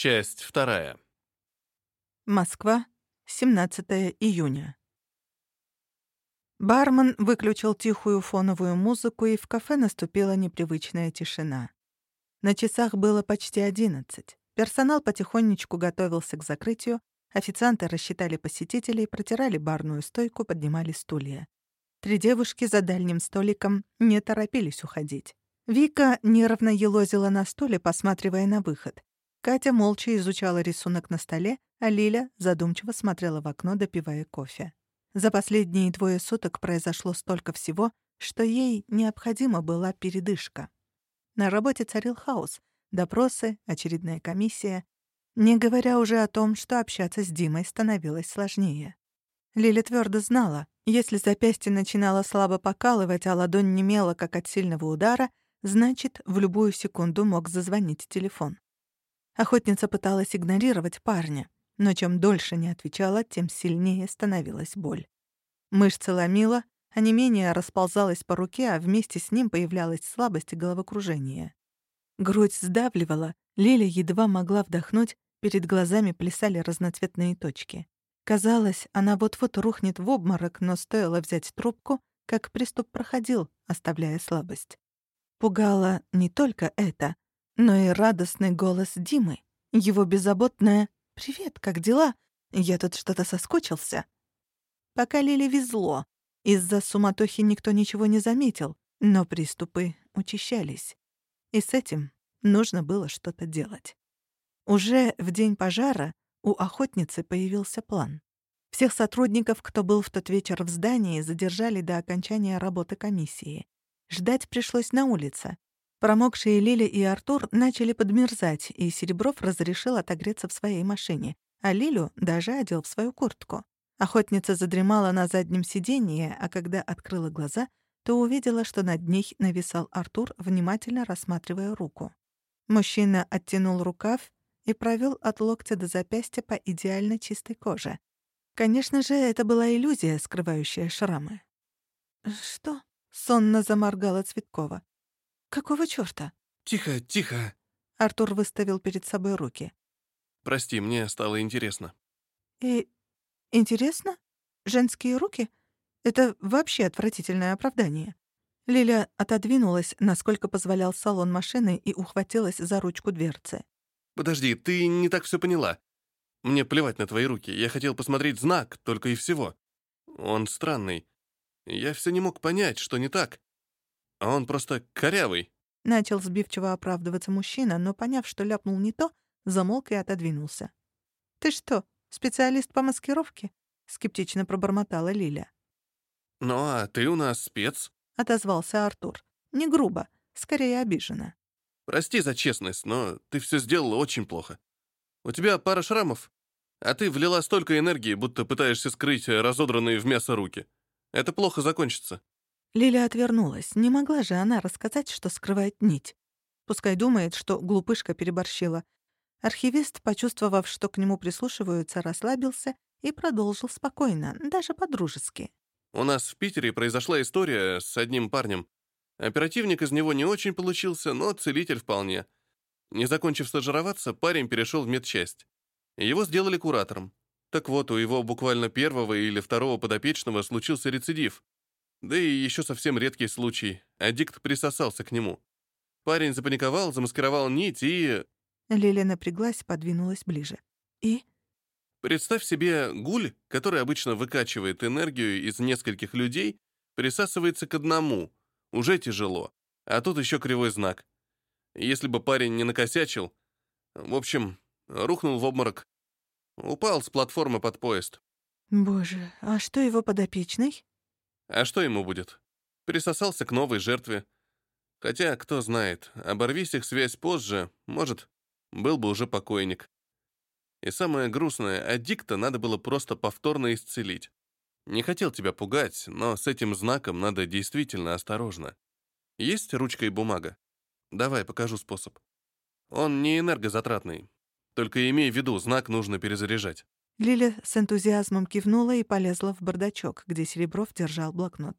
Часть вторая. Москва, 17 июня. Бармен выключил тихую фоновую музыку, и в кафе наступила непривычная тишина. На часах было почти одиннадцать. Персонал потихонечку готовился к закрытию, официанты рассчитали посетителей, протирали барную стойку, поднимали стулья. Три девушки за дальним столиком не торопились уходить. Вика нервно елозила на стуле, посматривая на выход. Катя молча изучала рисунок на столе, а Лиля задумчиво смотрела в окно, допивая кофе. За последние двое суток произошло столько всего, что ей необходима была передышка. На работе царил хаос. Допросы, очередная комиссия. Не говоря уже о том, что общаться с Димой становилось сложнее. Лиля твердо знала, если запястье начинало слабо покалывать, а ладонь немела, как от сильного удара, значит, в любую секунду мог зазвонить телефон. Охотница пыталась игнорировать парня но чем дольше не отвечала, тем сильнее становилась боль. Мышцы ломила, а не менее расползалась по руке, а вместе с ним появлялась слабость и головокружение. Грудь сдавливала, Лиля едва могла вдохнуть, перед глазами плясали разноцветные точки. Казалось, она вот-вот рухнет в обморок, но стоило взять трубку, как приступ проходил, оставляя слабость. Пугало не только это, но и радостный голос Димы, его беззаботное «Привет, как дела? Я тут что-то соскучился». Пока Лиле везло. Из-за суматохи никто ничего не заметил, но приступы учащались. И с этим нужно было что-то делать. Уже в день пожара у охотницы появился план. Всех сотрудников, кто был в тот вечер в здании, задержали до окончания работы комиссии. Ждать пришлось на улице. Промокшие Лили и Артур начали подмерзать, и Серебров разрешил отогреться в своей машине, а Лилю даже одел в свою куртку. Охотница задремала на заднем сиденье, а когда открыла глаза, то увидела, что над ней нависал Артур, внимательно рассматривая руку. Мужчина оттянул рукав и провел от локтя до запястья по идеально чистой коже. Конечно же, это была иллюзия, скрывающая шрамы. «Что?» — сонно заморгала Цветкова. «Какого чёрта?» «Тихо, тихо!» Артур выставил перед собой руки. «Прости, мне стало интересно». «И интересно? Женские руки? Это вообще отвратительное оправдание». Лиля отодвинулась, насколько позволял салон машины, и ухватилась за ручку дверцы. «Подожди, ты не так все поняла. Мне плевать на твои руки. Я хотел посмотреть знак, только и всего. Он странный. Я все не мог понять, что не так. А он просто корявый. Начал сбивчиво оправдываться мужчина, но, поняв, что ляпнул не то, замолк и отодвинулся. «Ты что, специалист по маскировке?» — скептично пробормотала Лиля. «Ну а ты у нас спец», — отозвался Артур. Не грубо, скорее обиженно. «Прости за честность, но ты все сделала очень плохо. У тебя пара шрамов, а ты влила столько энергии, будто пытаешься скрыть разодранные в мясо руки. Это плохо закончится». Лиля отвернулась. Не могла же она рассказать, что скрывает нить. Пускай думает, что глупышка переборщила. Архивист, почувствовав, что к нему прислушиваются, расслабился и продолжил спокойно, даже по-дружески. «У нас в Питере произошла история с одним парнем. Оперативник из него не очень получился, но целитель вполне. Не закончив стажироваться, парень перешел в медчасть. Его сделали куратором. Так вот, у его буквально первого или второго подопечного случился рецидив — да и еще совсем редкий случай. Аддикт присосался к нему. Парень запаниковал, замаскировал нить и... Лиля напряглась, подвинулась ближе. И? Представь себе гуль, который обычно выкачивает энергию из нескольких людей, присасывается к одному. Уже тяжело. А тут еще кривой знак. Если бы парень не накосячил... В общем, рухнул в обморок. Упал с платформы под поезд. Боже, а что его подопечный? А что ему будет? Присосался к новой жертве. Хотя, кто знает, оборвись их связь позже, может, был бы уже покойник. И самое грустное, аддикта надо было просто повторно исцелить. Не хотел тебя пугать, но с этим знаком надо действительно осторожно. Есть ручка и бумага? Давай, покажу способ. Он не энергозатратный. Только имей в виду, знак нужно перезаряжать. Лиля с энтузиазмом кивнула и полезла в бардачок, где Серебров держал блокнот.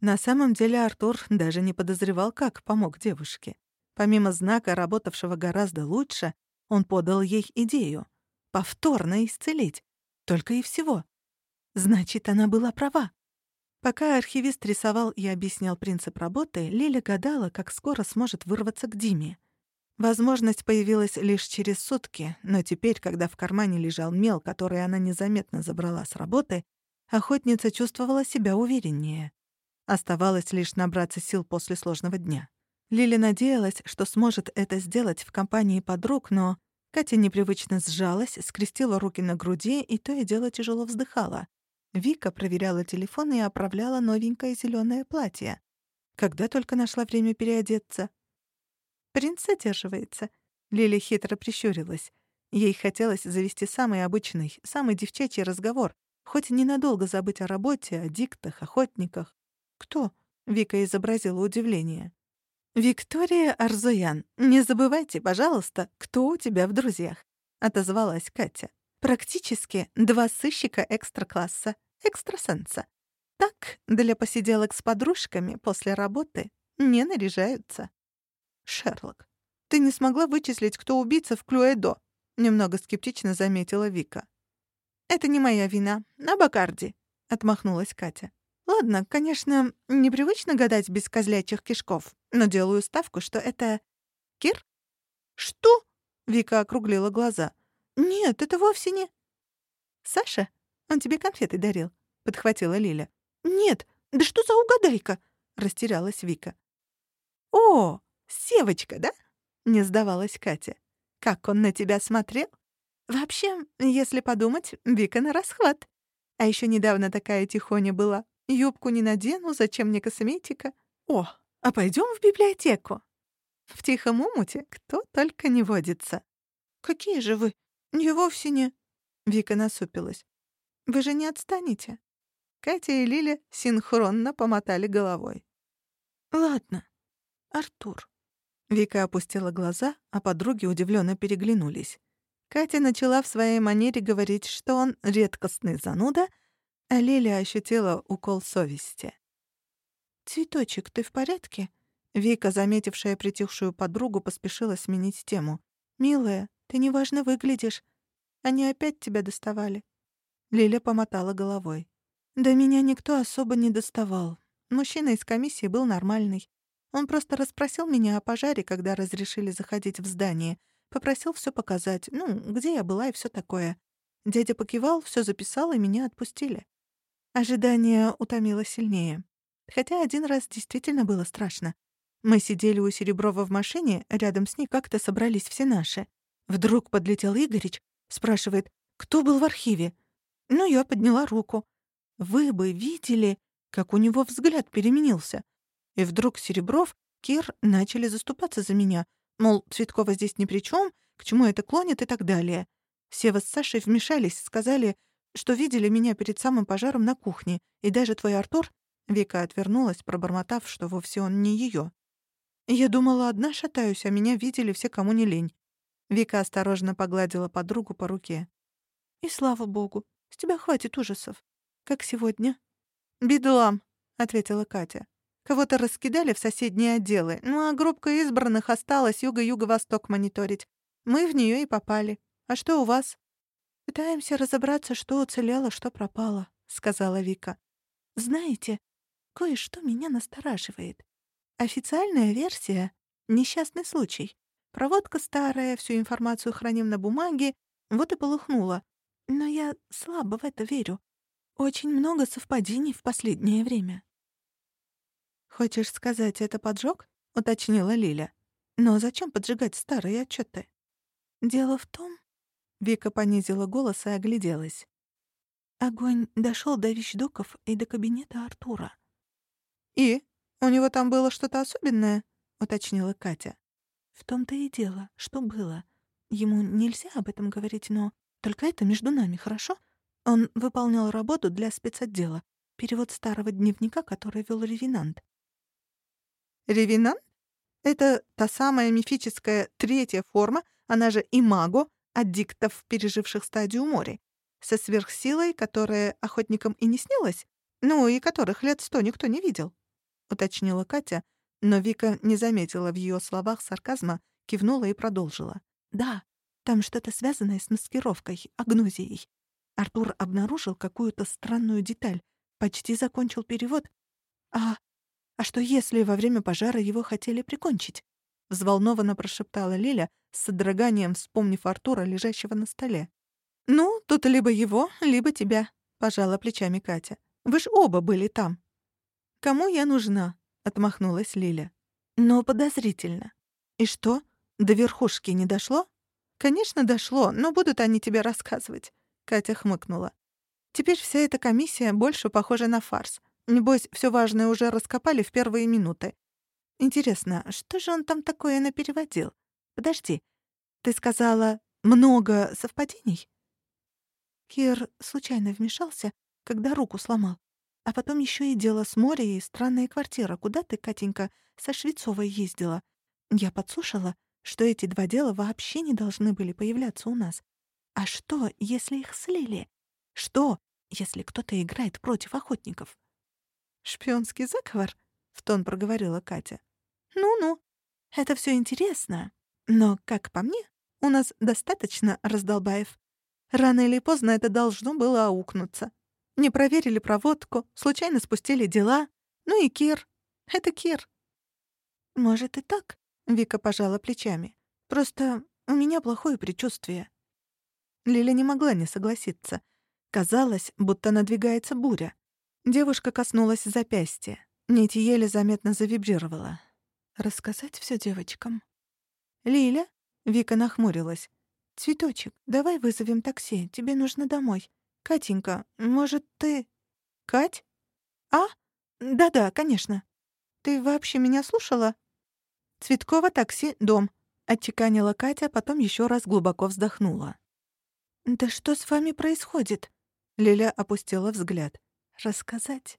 На самом деле Артур даже не подозревал, как помог девушке. Помимо знака, работавшего гораздо лучше, Он подал ей идею. Повторно исцелить. Только и всего. Значит, она была права. Пока архивист рисовал и объяснял принцип работы, Лиля гадала, как скоро сможет вырваться к Диме. Возможность появилась лишь через сутки, но теперь, когда в кармане лежал мел, который она незаметно забрала с работы, охотница чувствовала себя увереннее. Оставалось лишь набраться сил после сложного дня. Лили надеялась, что сможет это сделать в компании подруг, но Катя непривычно сжалась, скрестила руки на груди и то и дело тяжело вздыхала. Вика проверяла телефон и оправляла новенькое зеленое платье. Когда только нашла время переодеться. Принц задерживается. Лили хитро прищурилась. Ей хотелось завести самый обычный, самый девчачий разговор, хоть ненадолго забыть о работе, о диктах, охотниках. «Кто?» — Вика изобразила удивление. «Виктория Арзуян, не забывайте, пожалуйста, кто у тебя в друзьях», — отозвалась Катя. «Практически два сыщика экстра-класса, экстрасенса. Так, для посиделок с подружками после работы не наряжаются». «Шерлок, ты не смогла вычислить, кто убийца в Клюэдо?» — немного скептично заметила Вика. «Это не моя вина, а Бакарди», — отмахнулась Катя. «Ладно, конечно, непривычно гадать без козлячьих кишков, но делаю ставку, что это... Кир?» «Что?» — Вика округлила глаза. «Нет, это вовсе не...» «Саша? Он тебе конфеты дарил», — подхватила Лиля. «Нет, да что за угадайка?» — растерялась Вика. «О, Севочка, да?» — не сдавалась Катя. «Как он на тебя смотрел? Вообще, если подумать, Вика на расхват. А еще недавно такая тихоня была. Юбку не надену, зачем мне косметика? О, а пойдем в библиотеку. В тихом умуте кто только не водится. Какие же вы? Я вовсе не... Вика насупилась. Вы же не отстанете. Катя и Лиля синхронно помотали головой. Ладно, Артур. Вика опустила глаза, а подруги удивленно переглянулись. Катя начала в своей манере говорить, что он редкостный зануда, а Лиля ощутила укол совести. «Цветочек, ты в порядке?» Вика, заметившая притихшую подругу, поспешила сменить тему. «Милая, ты неважно выглядишь. Они опять тебя доставали?» Лиля помотала головой. «Да меня никто особо не доставал. Мужчина из комиссии был нормальный. Он просто расспросил меня о пожаре, когда разрешили заходить в здание. Попросил все показать, ну, где я была и все такое. Дядя покивал, все записал, и меня отпустили. Ожидание утомило сильнее. Хотя один раз действительно было страшно. Мы сидели у Сереброва в машине, рядом с ней как-то собрались все наши. Вдруг подлетел Игорич, спрашивает, кто был в архиве. Ну, я подняла руку. Вы бы видели, как у него взгляд переменился. И вдруг Серебров, Кир начали заступаться за меня. Мол, Цветкова здесь ни при чем, к чему это клонит и так далее. Сева с Сашей вмешались, сказали, что видели меня перед самым пожаром на кухне, и даже твой Артур... Вика отвернулась, пробормотав, что вовсе он не ее. Я думала, одна шатаюсь, а меня видели все, кому не лень. Вика осторожно погладила подругу по руке. «И слава богу, с тебя хватит ужасов. Как сегодня?» «Бедлам», — ответила Катя. Кого-то раскидали в соседние отделы, ну а группка избранных осталась юго-юго-восток мониторить. Мы в нее и попали. А что у вас? Пытаемся разобраться, что уцелело, что пропало, сказала Вика. Знаете, кое-что меня настораживает. Официальная версия — несчастный случай. Проводка старая, всю информацию храним на бумаге, вот и полыхнула. Но я слабо в это верю. Очень много совпадений в последнее время. «Хочешь сказать, это поджог?» — уточнила Лиля. «Но зачем поджигать старые отчеты? «Дело в том...» — Вика понизила голос и огляделась. Огонь дошел до вещдоков и до кабинета Артура. «И? У него там было что-то особенное?» — уточнила Катя. «В том-то и дело, что было. Ему нельзя об этом говорить, но только это между нами, хорошо? Он выполнял работу для спецотдела, перевод старого дневника, который вел ревенант. Ревенант? Это та самая мифическая третья форма, она же имаго, аддиктов, переживших стадию моря, со сверхсилой, которая охотникам и не снилась, ну и которых лет сто никто не видел, — уточнила Катя, но Вика не заметила в ее словах сарказма, кивнула и продолжила. «Да, Там что-то связанное с маскировкой, агнозией. Артур обнаружил какую-то странную деталь, почти закончил перевод. А... а что если во время пожара его хотели прикончить? Взволнованно прошептала Лиля, с содроганием вспомнив Артура, лежащего на столе. «Ну, тут либо его, либо тебя», — пожала плечами Катя. «Вы ж оба были там». «Кому я нужна?» — отмахнулась Лиля. «Но подозрительно. И что, до верхушки не дошло?» «Конечно, дошло, но будут они тебе рассказывать», — Катя хмыкнула. «Теперь вся эта комиссия больше похожа на фарс. Небось, все важное уже раскопали в первые минуты. Интересно, что же он там такое напереводил? Подожди, ты сказала «много совпадений»?» Кир случайно вмешался, когда руку сломал. А потом еще и дело с моря и странная квартира. Куда ты, Катенька, со Швецовой ездила? Я подслушала, что эти два дела вообще не должны были появляться у нас. А что, если их слили? Что, если кто-то играет против охотников? «Шпионский заговор?» — в тон проговорила Катя. «Ну-ну, это все интересно. Но, как по мне, у нас достаточно раздолбаев. Рано или поздно это должно было аукнуться. Не проверили проводку, случайно спустили дела. Ну и Кир. Это Кир. Может и так, Вика пожала плечами. Просто у меня плохое предчувствие. Лиля не могла не согласиться. Казалось, будто надвигается буря. Девушка коснулась запястья. Нить еле заметно завибрировала. «Рассказать все девочкам?» «Лиля?» — Вика нахмурилась. «Цветочек, давай вызовем такси, тебе нужно домой. Катенька, может, ты...» «Кать? А? Да-да, конечно. Ты вообще меня слушала?» «Цветкова такси, дом», — отчеканила Катя, потом еще раз глубоко вздохнула. «Да что с вами происходит?» Лиля опустила взгляд. «Рассказать?»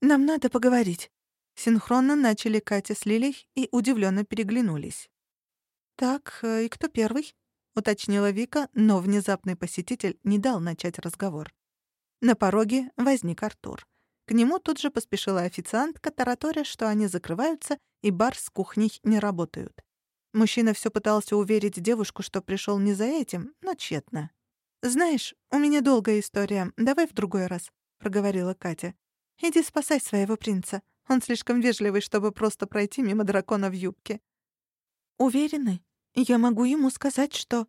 «Нам надо поговорить». Синхронно начали Катя с Лилей и удивленно переглянулись. «Так, э, и кто первый?» — уточнила Вика, но внезапный посетитель не дал начать разговор. На пороге возник Артур. К нему тут же поспешила официантка, тараторя, что они закрываются и бар с кухней не работают. Мужчина все пытался уверить девушку, что пришел не за этим, но тщетно. «Знаешь, у меня долгая история, давай в другой раз», — проговорила Катя. «Иди спасай своего принца. Он слишком вежливый, чтобы просто пройти мимо дракона в юбке». «Уверены?» Я могу ему сказать, что...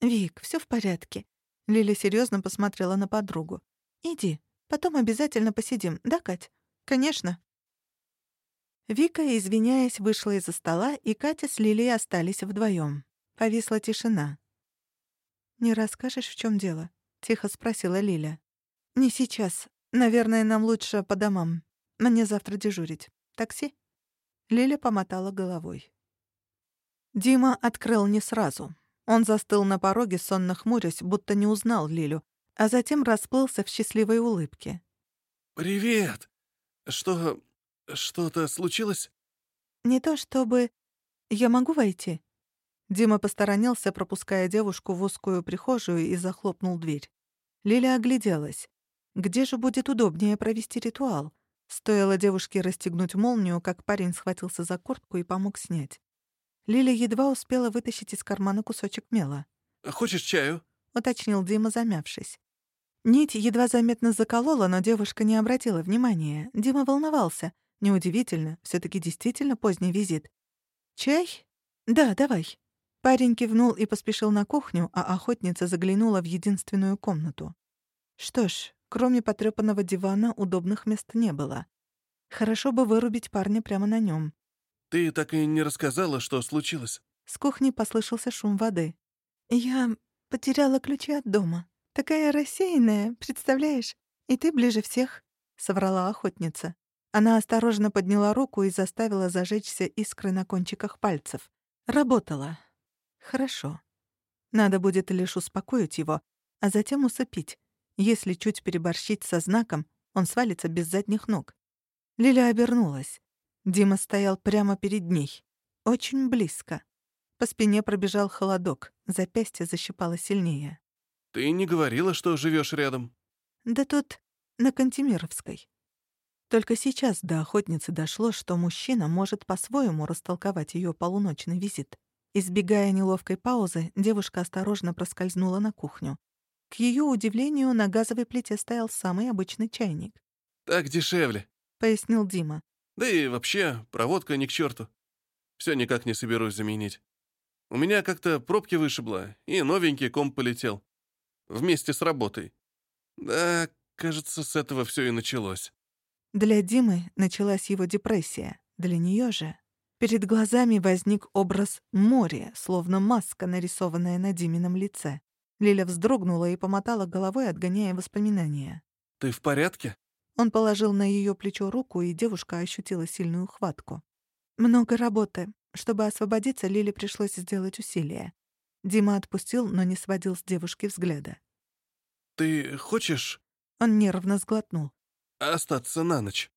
«Вик, все в порядке». Лиля серьезно посмотрела на подругу. «Иди, потом обязательно посидим, да, Кать?» «Конечно». Вика, извиняясь, вышла из-за стола, и Катя с Лилией остались вдвоем. Повисла тишина. «Не расскажешь, в чем дело?» — тихо спросила Лиля. «Не сейчас. Наверное, нам лучше по домам. Мне завтра дежурить. Такси?» Лиля помотала головой. Дима открыл не сразу. Он застыл на пороге, сонно хмурясь, будто не узнал Лилю, а затем расплылся в счастливой улыбке. «Привет! Что... что-то случилось?» «Не то чтобы... Я могу войти?» Дима посторонился, пропуская девушку в узкую прихожую и захлопнул дверь. Лиля огляделась. Где же будет удобнее провести ритуал? Стоило девушке расстегнуть молнию, как парень схватился за куртку и помог снять. Лиля едва успела вытащить из кармана кусочек мела. «Хочешь чаю?» — уточнил Дима, замявшись. Нить едва заметно заколола, но девушка не обратила внимания. Дима волновался. Неудивительно, все таки действительно поздний визит. «Чай? Да, давай». Парень кивнул и поспешил на кухню, а охотница заглянула в единственную комнату. Что ж, кроме потрёпанного дивана, удобных мест не было. Хорошо бы вырубить парня прямо на нем. «Ты так и не рассказала, что случилось?» С кухни послышался шум воды. «Я потеряла ключи от дома. Такая рассеянная, представляешь? И ты ближе всех», — соврала охотница. Она осторожно подняла руку и заставила зажечься искры на кончиках пальцев. Работала. Хорошо. Надо будет лишь успокоить его, а затем усыпить. Если чуть переборщить со знаком, он свалится без задних ног. Лиля обернулась. Дима стоял прямо перед ней. Очень близко. По спине пробежал холодок, запястье защипало сильнее. «Ты не говорила, что живешь рядом?» «Да тут, на Кантемировской». Только сейчас до охотницы дошло, что мужчина может по-своему растолковать ее полуночный визит. Избегая неловкой паузы, девушка осторожно проскользнула на кухню. К ее удивлению, на газовой плите стоял самый обычный чайник. «Так дешевле», — пояснил Дима. «Да и вообще, проводка ни к черту. Все никак не соберусь заменить. У меня как-то пробки вышибло, и новенький комп полетел. Вместе с работой. Да, кажется, с этого все и началось». Для Димы началась его депрессия. Для нее же перед глазами возник образ моря, словно маска, нарисованная на Димином лице. Лиля вздрогнула и помотала головой, отгоняя воспоминания. «Ты в порядке?» Он положил на ее плечо руку, и девушка ощутила сильную хватку. «Много работы. Чтобы освободиться, Лиле пришлось сделать усилие». Дима отпустил, но не сводил с девушки взгляда. «Ты хочешь...» Он нервно сглотнул. «Остаться на ночь».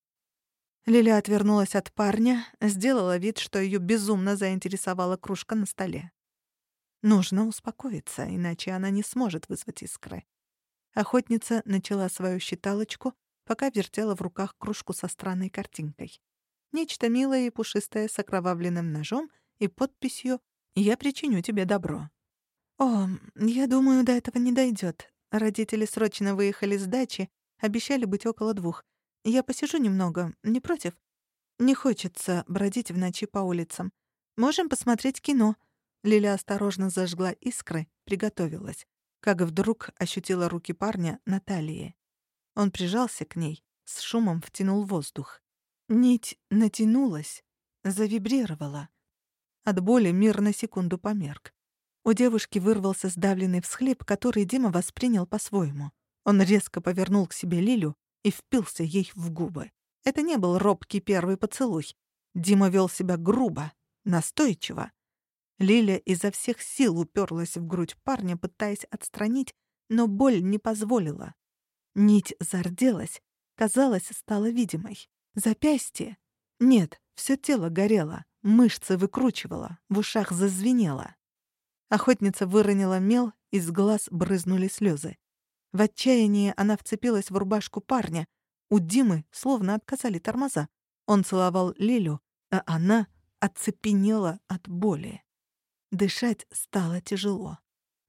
Лиля отвернулась от парня, сделала вид, что ее безумно заинтересовала кружка на столе. Нужно успокоиться, иначе она не сможет вызвать искры. Охотница начала свою считалочку, пока вертела в руках кружку со странной картинкой. Нечто милое и пушистое с окровавленным ножом и подписью «Я причиню тебе добро». «О, я думаю, до этого не дойдет. Родители срочно выехали с дачи, обещали быть около двух. Я посижу немного, не против? Не хочется бродить в ночи по улицам. Можем посмотреть кино». Лиля осторожно зажгла искры, приготовилась, как вдруг ощутила руки парня на талии. Он прижался к ней, с шумом втянул воздух. Нить натянулась, завибрировала. От боли мир на секунду померк. У девушки вырвался сдавленный всхлип, который Дима воспринял по-своему. Он резко повернул к себе Лилю и впился ей в губы. Это не был робкий первый поцелуй. Дима вел себя грубо, настойчиво. Лиля изо всех сил уперлась в грудь парня, пытаясь отстранить, но боль не позволила. Нить зарделась, казалось, стала видимой. Запястье? Нет, все тело горело, мышцы выкручивало, в ушах зазвенело. Охотница выронила мел, из глаз брызнули слезы. В отчаянии она вцепилась в рубашку парня. У Димы словно отказали тормоза. Он целовал Лилю, а она оцепенела от боли. Дышать стало тяжело.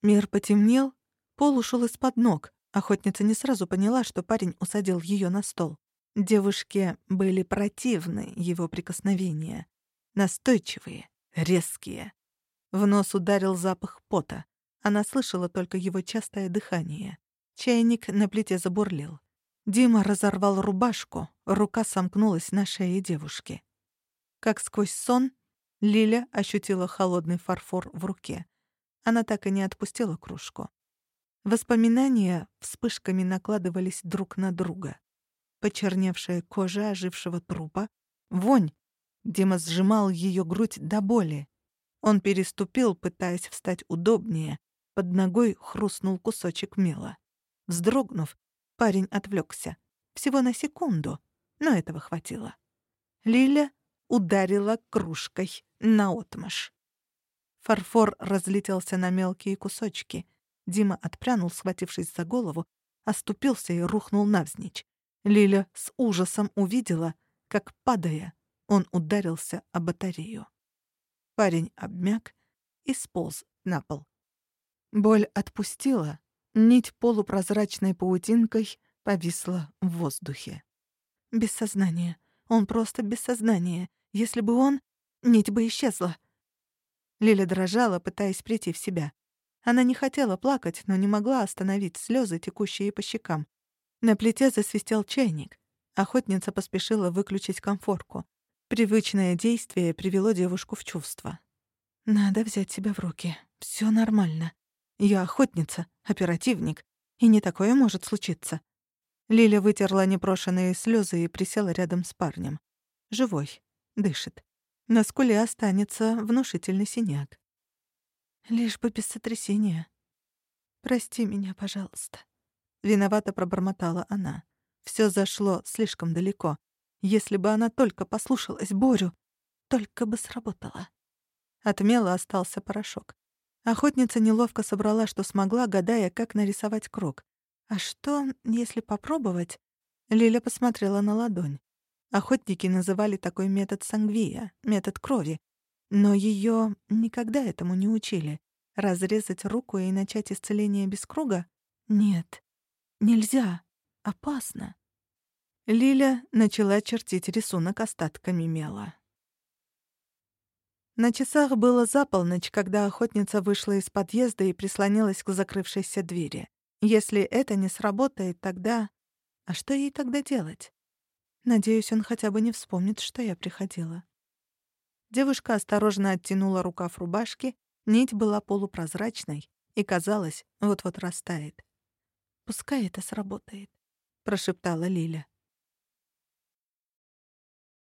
Мир потемнел, пол ушел из-под ног. Охотница не сразу поняла, что парень усадил ее на стол. Девушке были противны его прикосновения. Настойчивые, резкие. В нос ударил запах пота. Она слышала только его частое дыхание. Чайник на плите забурлил. Дима разорвал рубашку, рука сомкнулась на шее девушки. Как сквозь сон Лиля ощутила холодный фарфор в руке. Она так и не отпустила кружку. Воспоминания вспышками накладывались друг на друга. Почерневшая кожа ожившего трупа, вонь. Дима сжимал ее грудь до боли. Он переступил, пытаясь встать удобнее. Под ногой хрустнул кусочек мела. Вздрогнув, парень отвлекся. Всего на секунду, но этого хватило. Лиля ударила кружкой наотмашь. Фарфор разлетелся на мелкие кусочки. Дима отпрянул, схватившись за голову, оступился и рухнул навзничь. Лиля с ужасом увидела, как, падая, он ударился о батарею. Парень обмяк и сполз на пол. Боль отпустила, нить полупрозрачной паутинкой повисла в воздухе. Без сознания. Он просто без сознания. Если бы он... Нить бы исчезла. Лиля дрожала, пытаясь прийти в себя. Она не хотела плакать, но не могла остановить слезы, текущие по щекам. На плите засвистел чайник. Охотница поспешила выключить комфорку. Привычное действие привело девушку в чувство. «Надо взять себя в руки. Все нормально. Я охотница, оперативник, и не такое может случиться». Лиля вытерла непрошенные слезы и присела рядом с парнем. Живой дышит. На скуле останется внушительный синяк. Лишь бы без сотрясения. «Прости меня, пожалуйста». Виновато пробормотала она. Все зашло слишком далеко. Если бы она только послушалась Борю, только бы сработало. От мела остался порошок. Охотница неловко собрала, что смогла, гадая, как нарисовать круг. А что, если попробовать? Лиля посмотрела на ладонь. Охотники называли такой метод сангвия, метод крови. Но ее никогда этому не учили. Разрезать руку и начать исцеление без круга? Нет, нельзя. Опасно. Лиля начала чертить рисунок остатками мела. На часах было за когда охотница вышла из подъезда и прислонилась к закрывшейся двери. Если это не сработает, тогда... А что ей тогда делать? Надеюсь, он хотя бы не вспомнит, что я приходила. Девушка осторожно оттянула рукав рубашки, нить была полупрозрачной и, казалось, вот-вот растает. «Пускай это сработает», — прошептала Лиля.